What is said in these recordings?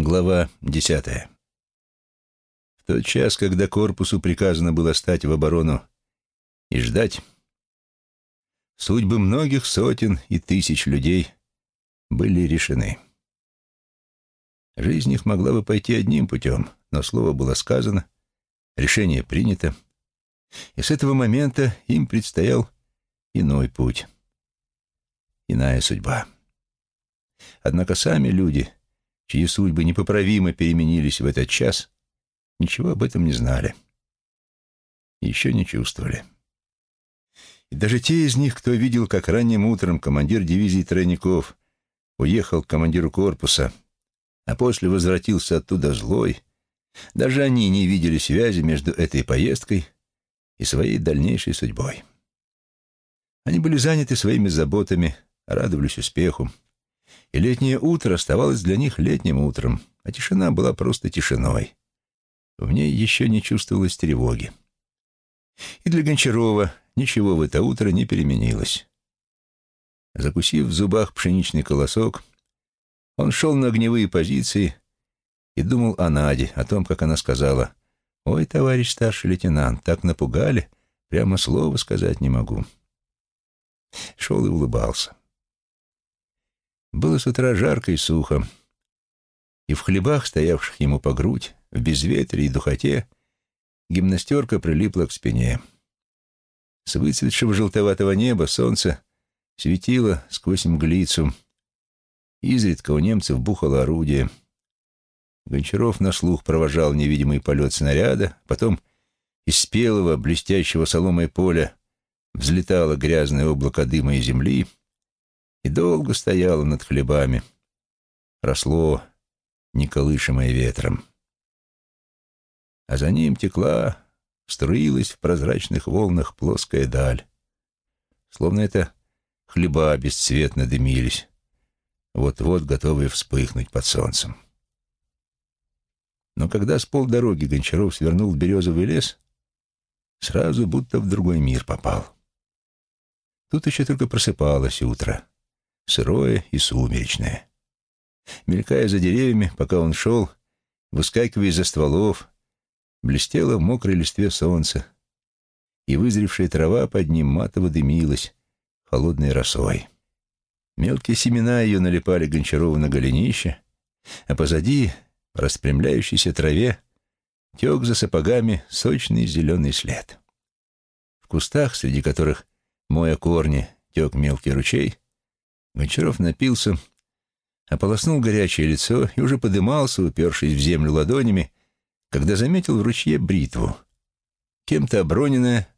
Глава десятая. В тот час, когда корпусу приказано было стать в оборону и ждать, судьбы многих сотен и тысяч людей были решены. Жизнь их могла бы пойти одним путем, но слово было сказано, решение принято, и с этого момента им предстоял иной путь, иная судьба. Однако сами люди — чьи судьбы непоправимо переменились в этот час, ничего об этом не знали. еще не чувствовали. И даже те из них, кто видел, как ранним утром командир дивизии тройников уехал к командиру корпуса, а после возвратился оттуда злой, даже они не видели связи между этой поездкой и своей дальнейшей судьбой. Они были заняты своими заботами, радовались успеху, и летнее утро оставалось для них летним утром, а тишина была просто тишиной. В ней еще не чувствовалось тревоги. И для Гончарова ничего в это утро не переменилось. Закусив в зубах пшеничный колосок, он шел на огневые позиции и думал о Наде, о том, как она сказала, «Ой, товарищ старший лейтенант, так напугали, прямо слова сказать не могу». Шел и улыбался. Было с утра жарко и сухо, и в хлебах, стоявших ему по грудь, в безветрии и духоте, гимнастерка прилипла к спине. С выцветшего желтоватого неба солнце светило сквозь мглицу. Изредка у немцев бухало орудие. Гончаров на слух провожал невидимый полет снаряда, потом из спелого, блестящего соломой поля взлетало грязное облако дыма и земли — и долго стояло над хлебами. Росло, неколышимое ветром. А за ним текла, струилась в прозрачных волнах плоская даль. Словно это хлеба бесцветно дымились, вот-вот готовые вспыхнуть под солнцем. Но когда с полдороги Гончаров свернул в березовый лес, сразу будто в другой мир попал. Тут еще только просыпалось утро сырое и сумеречное. Мелькая за деревьями, пока он шел, выскакивая из-за стволов, блестело в мокрой листве солнце, и вызревшая трава под ним матово дымилась холодной росой. Мелкие семена ее налипали Гончарову на голенище, а позади, в распрямляющейся траве, тек за сапогами сочный зеленый след. В кустах, среди которых, моя корни, тек мелкий ручей, Гончаров напился, ополоснул горячее лицо и уже подымался, упершись в землю ладонями, когда заметил в ручье бритву. Кем-то оброненная,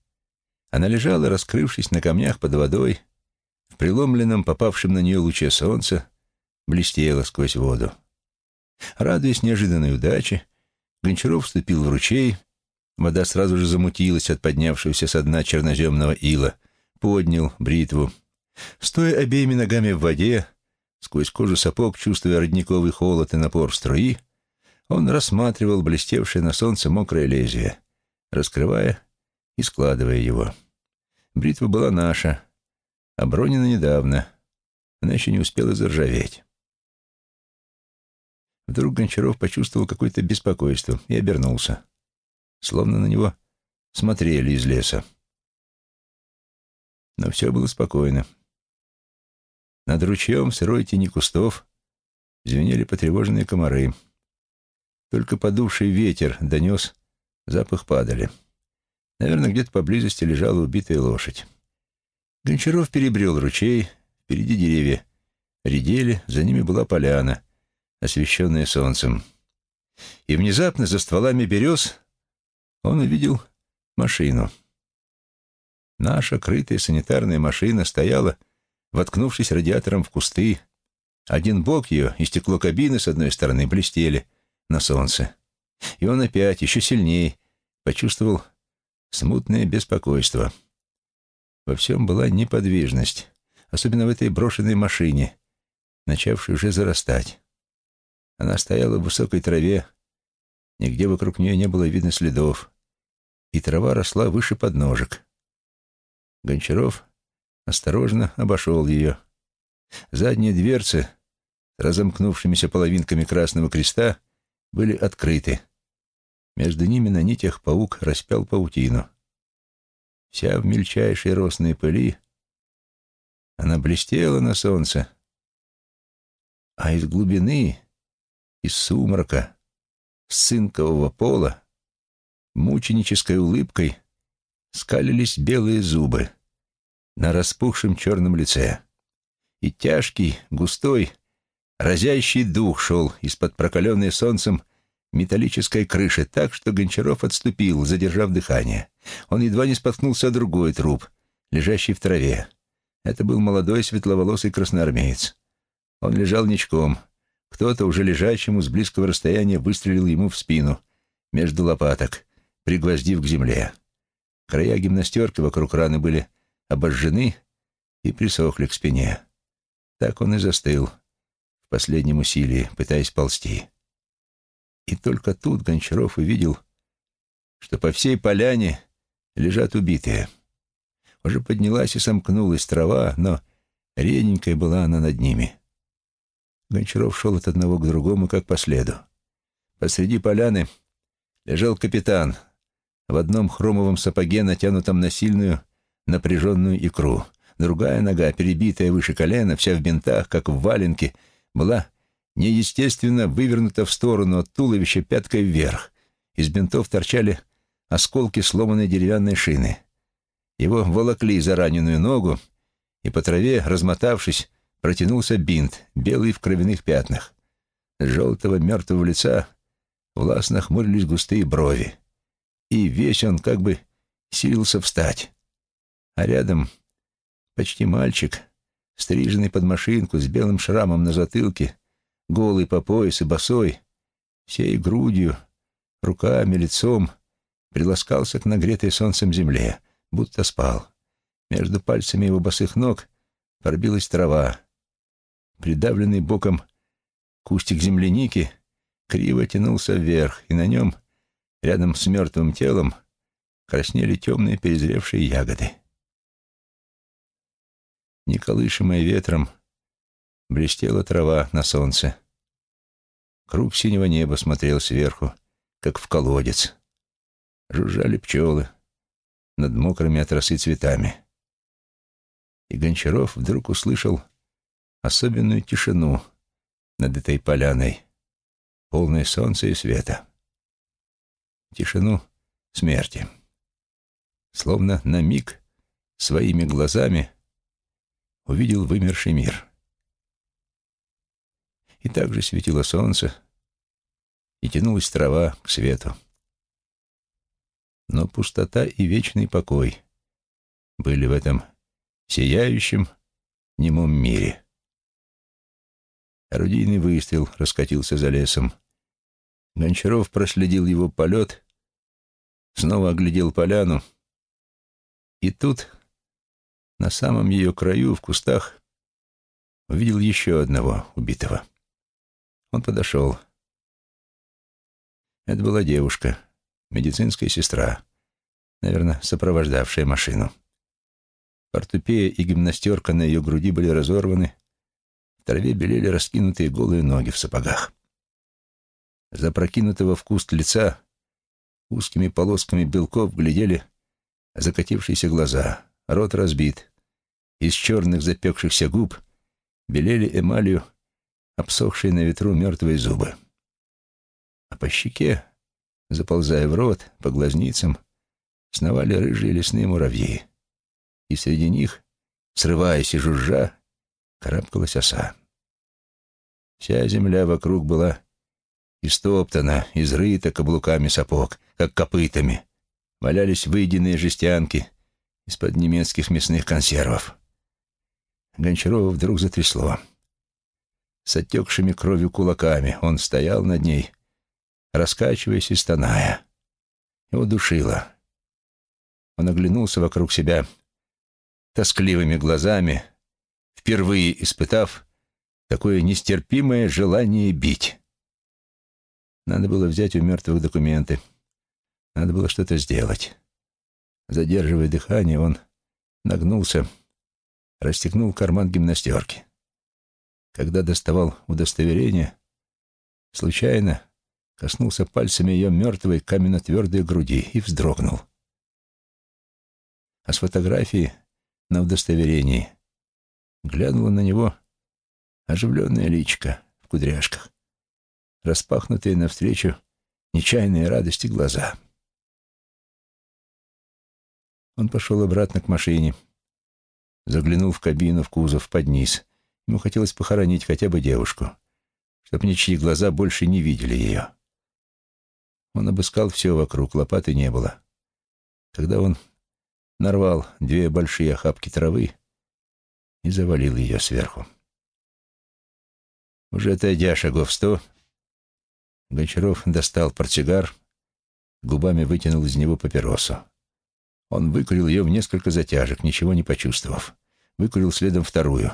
она лежала, раскрывшись на камнях под водой, в преломленном, попавшем на нее луче солнца, блестела сквозь воду. Радуясь неожиданной удаче, Гончаров вступил в ручей, вода сразу же замутилась от поднявшегося со дна черноземного ила, поднял бритву, Стоя обеими ногами в воде, сквозь кожу сапог, чувствуя родниковый холод и напор струи, он рассматривал блестевшее на солнце мокрое лезвие, раскрывая и складывая его. Бритва была наша, обронена недавно, она еще не успела заржаветь. Вдруг Гончаров почувствовал какое-то беспокойство и обернулся, словно на него смотрели из леса. Но все было спокойно. Над ручьем в сырой тени кустов звенели потревоженные комары. Только подувший ветер донес запах падали. Наверное, где-то поблизости лежала убитая лошадь. Гончаров перебрел ручей, впереди деревья редели, за ними была поляна, освещенная солнцем. И внезапно за стволами берез он увидел машину. Наша крытая санитарная машина стояла воткнувшись радиатором в кусты. Один бок ее и стекло кабины с одной стороны блестели на солнце. И он опять, еще сильнее, почувствовал смутное беспокойство. Во всем была неподвижность, особенно в этой брошенной машине, начавшей уже зарастать. Она стояла в высокой траве, нигде вокруг нее не было видно следов, и трава росла выше подножек. Гончаров осторожно обошел ее. Задние дверцы разомкнувшимися половинками Красного Креста были открыты. Между ними на нитях паук распял паутину. Вся в мельчайшей росной пыли, она блестела на солнце, а из глубины, из сумрака, с цинкового пола, мученической улыбкой скалились белые зубы на распухшем черном лице. И тяжкий, густой, разящий дух шел из-под прокаленной солнцем металлической крыши так, что Гончаров отступил, задержав дыхание. Он едва не споткнулся о другой труп, лежащий в траве. Это был молодой светловолосый красноармеец. Он лежал ничком. Кто-то, уже лежащему с близкого расстояния, выстрелил ему в спину, между лопаток, пригвоздив к земле. Края гимнастерки вокруг раны были обожжены и присохли к спине. Так он и застыл в последнем усилии, пытаясь ползти. И только тут Гончаров увидел, что по всей поляне лежат убитые. Уже поднялась и сомкнулась трава, но реденькая была она над ними. Гончаров шел от одного к другому, как по следу. Посреди поляны лежал капитан в одном хромовом сапоге, натянутом на сильную напряженную икру. Другая нога, перебитая выше колена, вся в бинтах, как в валенке, была неестественно вывернута в сторону от туловища пяткой вверх. Из бинтов торчали осколки сломанной деревянной шины. Его волокли за раненую ногу, и по траве, размотавшись, протянулся бинт, белый в кровяных пятнах. С желтого мертвого лица властно хмурились густые брови. И весь он как бы силился встать. А рядом почти мальчик, стриженный под машинку, с белым шрамом на затылке, голый по пояс и босой, всей грудью, руками, лицом, приласкался к нагретой солнцем земле, будто спал. Между пальцами его босых ног пробилась трава, Придавленный боком кустик земляники криво тянулся вверх, и на нем, рядом с мертвым телом, краснели темные перезревшие ягоды. Неколышимая ветром, блестела трава на солнце. Круг синего неба смотрел сверху, как в колодец. Жужжали пчелы над мокрыми от росы цветами. И Гончаров вдруг услышал особенную тишину над этой поляной, полной солнца и света. Тишину смерти. Словно на миг своими глазами увидел вымерший мир. И также светило солнце, и тянулась трава к свету. Но пустота и вечный покой были в этом сияющем немом мире. Орудийный выстрел раскатился за лесом. Гончаров проследил его полет, снова оглядел поляну. И тут, на самом ее краю, в кустах, увидел еще одного убитого. Он подошел. Это была девушка, медицинская сестра, наверное, сопровождавшая машину. Портупея и гимнастерка на ее груди были разорваны, в траве белели раскинутые голые ноги в сапогах. Запрокинутого в куст лица узкими полосками белков глядели закатившиеся глаза, рот разбит. Из черных запекшихся губ белели эмалью обсохшие на ветру мертвые зубы. А по щеке, заползая в рот, по глазницам, сновали рыжие лесные муравьи. И среди них, срываясь и жужжа, карабкалась оса. Вся земля вокруг была истоптана, изрыта каблуками сапог, как копытами. Валялись выеденные жестянки из-под немецких мясных консервов. Гончарова вдруг затрясло. С отекшими кровью кулаками он стоял над ней, раскачиваясь и стоная. Его душило. Он оглянулся вокруг себя тоскливыми глазами, впервые испытав такое нестерпимое желание бить. Надо было взять у мертвых документы. Надо было что-то сделать. Задерживая дыхание, он нагнулся, расстегнул карман гимнастерки. Когда доставал удостоверение, случайно коснулся пальцами ее мертвой каменно-твердой груди и вздрогнул. А с фотографии на удостоверении глянула на него оживленное личико в кудряшках, распахнутые навстречу нечаянные радости глаза. Он пошел обратно к машине, заглянул в кабину, в кузов, под низ. Ему хотелось похоронить хотя бы девушку, чтобы ничьи глаза больше не видели ее. Он обыскал все вокруг, лопаты не было. Когда он нарвал две большие охапки травы и завалил ее сверху. Уже отойдя шагов сто, Гончаров достал портсигар, губами вытянул из него папиросу. Он выкурил ее в несколько затяжек, ничего не почувствовав. Выкурил следом вторую.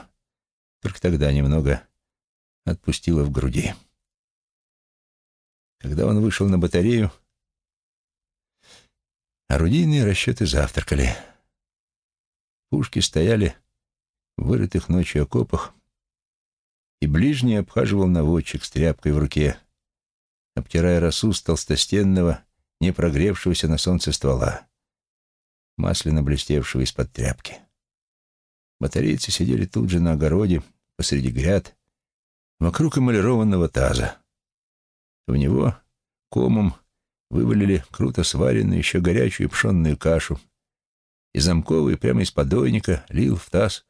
Только тогда немного отпустило в груди. Когда он вышел на батарею, орудийные расчеты завтракали. Пушки стояли в вырытых ночью окопах, и ближний обхаживал наводчик с тряпкой в руке, обтирая росу с толстостенного, не прогревшегося на солнце ствола, масляно блестевшего из-под тряпки. Батарейцы сидели тут же на огороде, посреди гряд, вокруг эмалированного таза. В него комом вывалили круто сваренную, еще горячую пшенную кашу, и замковый прямо из подойника лил в таз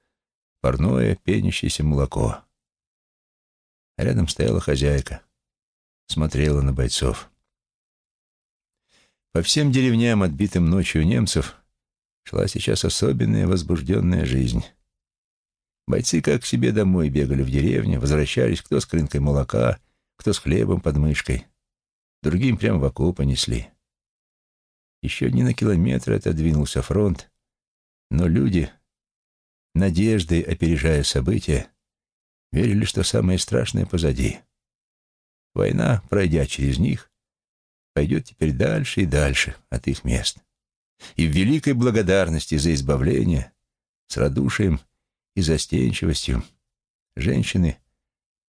парное пенящееся молоко. А рядом стояла хозяйка, смотрела на бойцов. По всем деревням, отбитым ночью немцев, шла сейчас особенная возбужденная жизнь. Бойцы как к себе домой бегали в деревню, возвращались кто с крынкой молока, кто с хлебом под мышкой. Другим прямо в окопы несли. Еще не на километр отодвинулся фронт, но люди, надеждой опережая события, верили, что самое страшное позади. Война, пройдя через них, пойдет теперь дальше и дальше от их мест. И в великой благодарности за избавление, с радушием и застенчивостью, женщины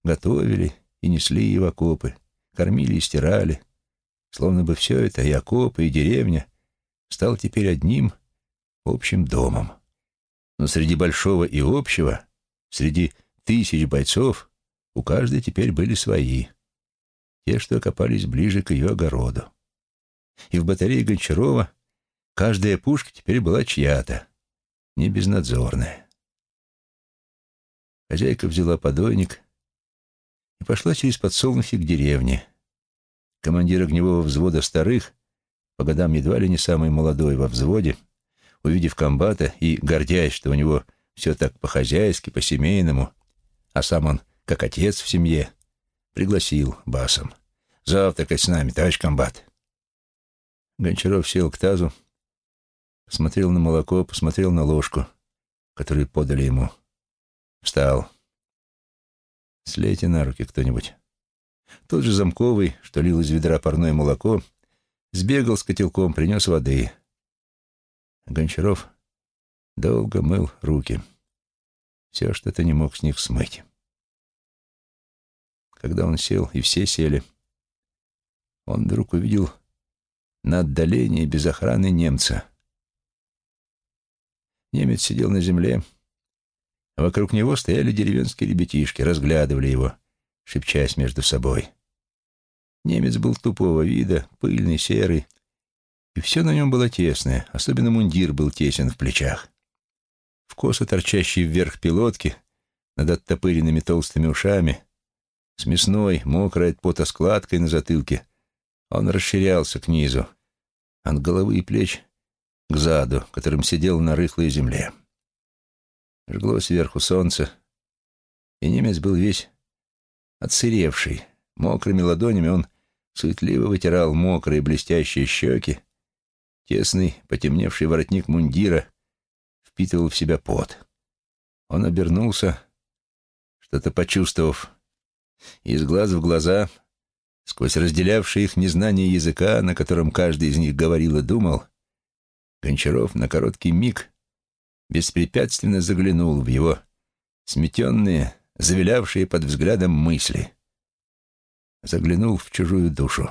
готовили и несли его окопы, кормили и стирали, словно бы все это, и окопы, и деревня, стал теперь одним общим домом. Но среди большого и общего, среди тысяч бойцов, у каждой теперь были свои, те, что окопались ближе к ее огороду. И в батарее Гончарова каждая пушка теперь была чья-то, не безнадзорная. Хозяйка взяла подойник и пошла через подсолнухи к деревне. Командир огневого взвода старых, по годам едва ли не самый молодой во взводе, увидев комбата и гордясь, что у него все так по-хозяйски, по-семейному, а сам он, как отец в семье, пригласил басом. «Завтракать с нами, товарищ комбат». Гончаров сел к тазу, посмотрел на молоко, посмотрел на ложку, которую подали ему. Встал. «Слейте на руки кто-нибудь». Тот же замковый, что лил из ведра парное молоко, сбегал с котелком, принес воды. Гончаров долго мыл руки. Все что-то не мог с них смыть. Когда он сел, и все сели, он вдруг увидел на отдалении без охраны немца. Немец сидел на земле, а вокруг него стояли деревенские ребятишки, разглядывали его, шепчась между собой. Немец был тупого вида, пыльный, серый, и все на нем было тесное, особенно мундир был тесен в плечах. В косо торчащей вверх пилотки, над оттопыренными толстыми ушами, с мясной, мокрой от пота складкой на затылке, он расширялся к низу, от головы и плеч к заду, которым сидел на рыхлой земле. Жгло сверху солнце, и немец был весь отсыревший. Мокрыми ладонями он суетливо вытирал мокрые блестящие щеки. Тесный, потемневший воротник мундира впитывал в себя пот. Он обернулся, что-то почувствовав, и из глаз в глаза, сквозь разделявшие их незнание языка, на котором каждый из них говорил и думал, Гончаров на короткий миг беспрепятственно заглянул в его сметенные, завилявшие под взглядом мысли. Заглянул в чужую душу.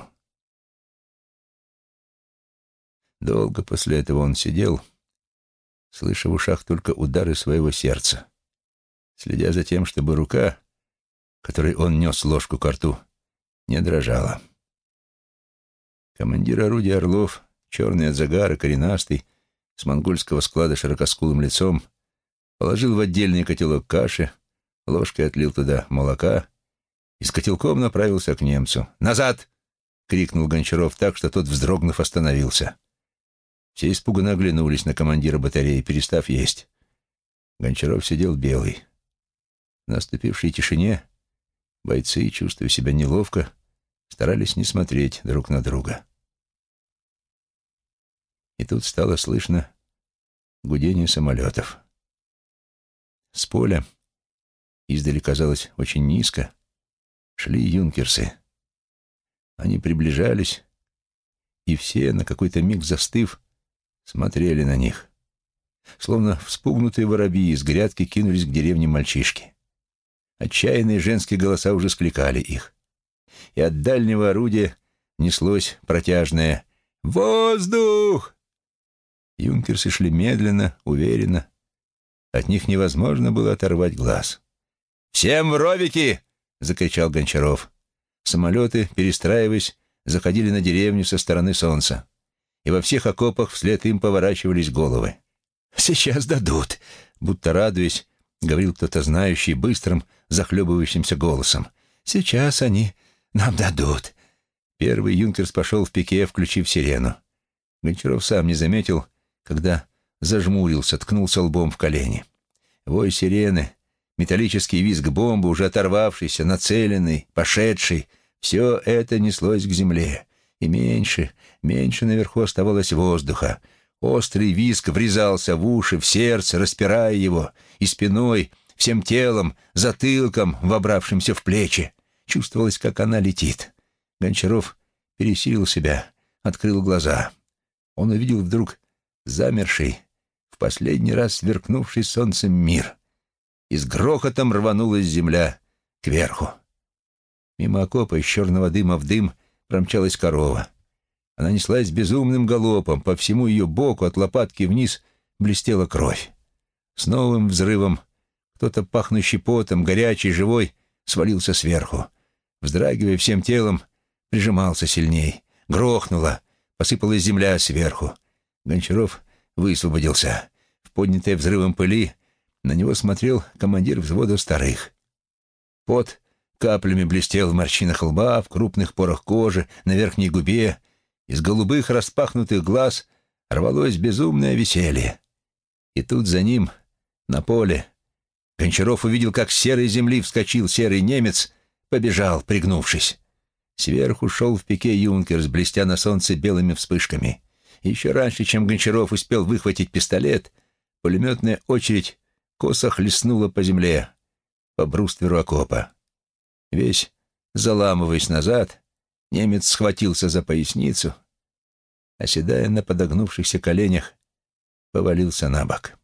Долго после этого он сидел, слыша в ушах только удары своего сердца, следя за тем, чтобы рука, которой он нес ложку ко рту, не дрожала. Командир орудия Орлов, черный от загара, коренастый, с монгольского склада широкоскулым лицом, положил в отдельный котелок каши, ложкой отлил туда молока и с котелком направился к немцу. «Назад!» — крикнул Гончаров так, что тот, вздрогнув, остановился. Все испуганно оглянулись на командира батареи, перестав есть. Гончаров сидел белый. В наступившей тишине бойцы, чувствуя себя неловко, старались не смотреть друг на друга. И тут стало слышно гудение самолетов. С поля, издали казалось очень низко, шли юнкерсы. Они приближались, и все, на какой-то миг застыв, смотрели на них. Словно вспугнутые воробьи из грядки кинулись к деревне мальчишки. Отчаянные женские голоса уже скликали их. И от дальнего орудия неслось протяжное «Воздух!». Юнкерсы шли медленно, уверенно. От них невозможно было оторвать глаз. «Всем в ровики!» — закричал Гончаров. Самолеты, перестраиваясь, заходили на деревню со стороны солнца и во всех окопах вслед им поворачивались головы. «Сейчас дадут», — будто радуясь, говорил кто-то знающий быстрым, захлебывающимся голосом. «Сейчас они нам дадут». Первый юнкерс пошел в пике, включив сирену. Гончаров сам не заметил, когда зажмурился, ткнулся лбом в колени. Вой сирены, металлический визг бомбы, уже оторвавшийся, нацеленный, пошедший, все это неслось к земле. И меньше, меньше наверху оставалось воздуха. Острый виск врезался в уши, в сердце, распирая его, и спиной, всем телом, затылком, вобравшимся в плечи. Чувствовалось, как она летит. Гончаров пересилил себя, открыл глаза. Он увидел вдруг замерший, в последний раз сверкнувший солнцем мир. И с грохотом рванулась земля кверху. Мимо окопа из черного дыма в дым промчалась корова. Она неслась безумным галопом, по всему ее боку от лопатки вниз блестела кровь. С новым взрывом кто-то, пахнущий потом, горячий, живой, свалился сверху. Вздрагивая всем телом, прижимался сильней. Грохнуло, посыпалась земля сверху. Гончаров высвободился. В поднятой взрывом пыли на него смотрел командир взвода старых. Пот каплями блестел в морщинах лба, в крупных порах кожи, на верхней губе, из голубых распахнутых глаз рвалось безумное веселье. И тут за ним, на поле, Гончаров увидел, как с серой земли вскочил серый немец, побежал, пригнувшись. Сверху шел в пике юнкерс, блестя на солнце белыми вспышками. Еще раньше, чем Гончаров успел выхватить пистолет, пулеметная очередь косо хлестнула по земле, по брустверу окопа. Весь, заламываясь назад, Немец схватился за поясницу, оседая на подогнувшихся коленях, повалился на бок.